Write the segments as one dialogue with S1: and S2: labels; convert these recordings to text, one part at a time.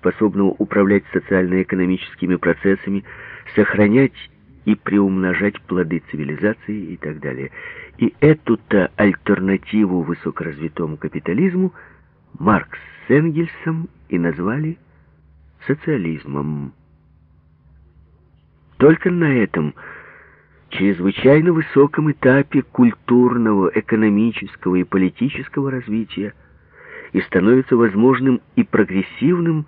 S1: способного управлять социально-экономическими процессами, сохранять и приумножать плоды цивилизации и так далее. И эту-то альтернативу высокоразвитому капитализму Маркс с Энгельсом и назвали социализмом. Только на этом чрезвычайно высоком этапе культурного, экономического и политического развития и становится возможным и прогрессивным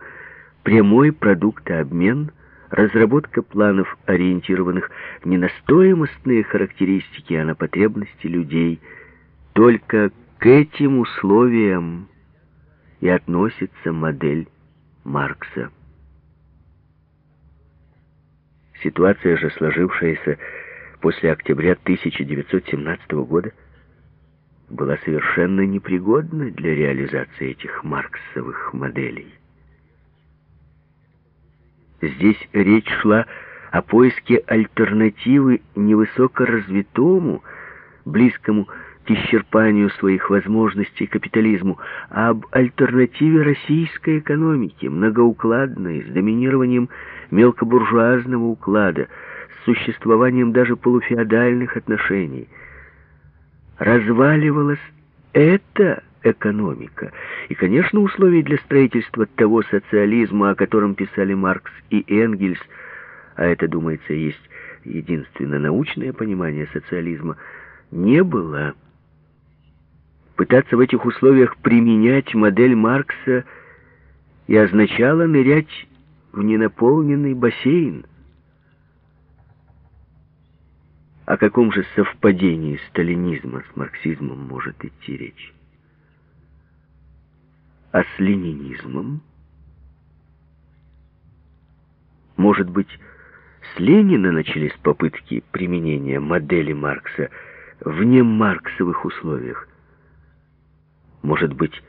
S1: прямой продуктообмен, разработка планов, ориентированных не на стоимостные характеристики, а на потребности людей. Только к этим условиям и относится модель Маркса. Ситуация же, сложившаяся после октября 1917 года, была совершенно непригодна для реализации этих марксовых моделей. Здесь речь шла о поиске альтернативы невысокоразвитому, близкому к исчерпанию своих возможностей капитализму, а об альтернативе российской экономики, многоукладной, с доминированием мелкобуржуазного уклада, с существованием даже полуфеодальных отношений. Разваливалась эта экономика. И, конечно, условий для строительства того социализма, о котором писали Маркс и Энгельс, а это, думается, есть единственное научное понимание социализма, не было. Пытаться в этих условиях применять модель Маркса и означало нырять в ненаполненный бассейн. О каком же совпадении сталинизма с марксизмом может идти речь? А с ленинизмом? Может быть, с Ленина начались попытки применения модели Маркса в немарксовых условиях? Может быть,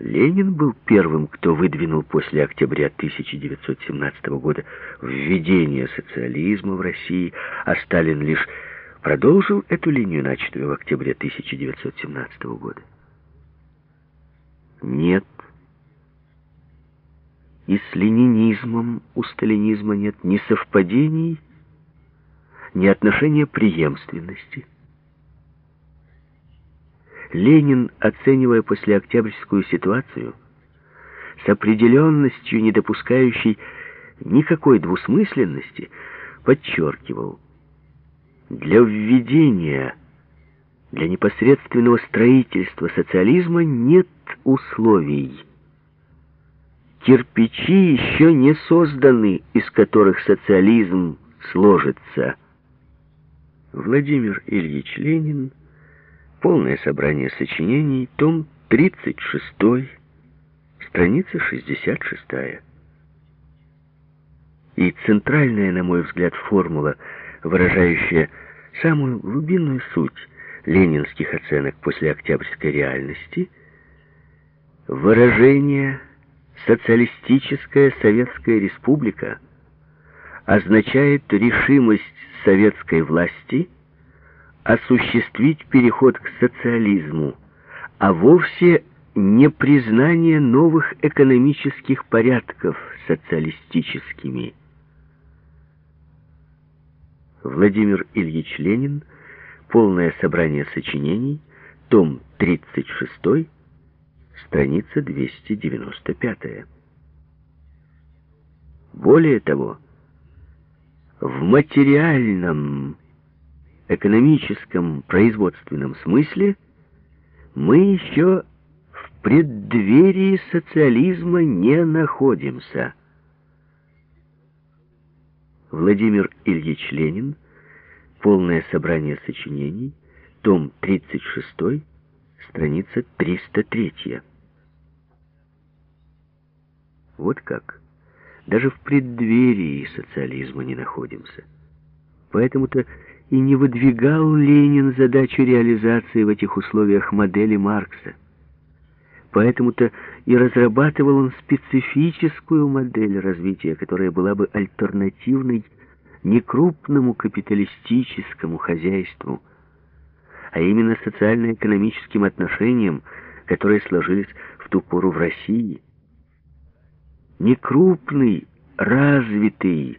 S1: Ленин был первым, кто выдвинул после октября 1917 года введение социализма в России, а Сталин лишь продолжил эту линию, начатую в октябре 1917 года? Нет. И с ленинизмом у сталинизма нет ни совпадений, ни отношения преемственности. Ленин, оценивая послеоктябрьскую ситуацию, с определенностью, не допускающей никакой двусмысленности, подчеркивал, для введения, для непосредственного строительства социализма нет условий. Кирпичи еще не созданы, из которых социализм сложится. Владимир Ильич Ленин Полное собрание сочинений, том 36, страница 66. И центральная, на мой взгляд, формула, выражающая самую глубинную суть ленинских оценок после октябрьской реальности, выражение «социалистическая Советская Республика» означает решимость советской власти – осуществить переход к социализму, а вовсе не признание новых экономических порядков социалистическими. Владимир Ильич Ленин, полное собрание сочинений, том 36, страница 295. Более того, в материальном экономическом, производственном смысле мы еще в преддверии социализма не находимся. Владимир Ильич Ленин, полное собрание сочинений, том 36, страница 303. Вот как. Даже в преддверии социализма не находимся. Поэтому-то и не выдвигал Ленин задачу реализации в этих условиях модели Маркса. Поэтому-то и разрабатывал он специфическую модель развития, которая была бы альтернативной не крупному капиталистическому хозяйству, а именно социально-экономическим отношениям, которые сложились в ту пору в России. некрупный, развитый,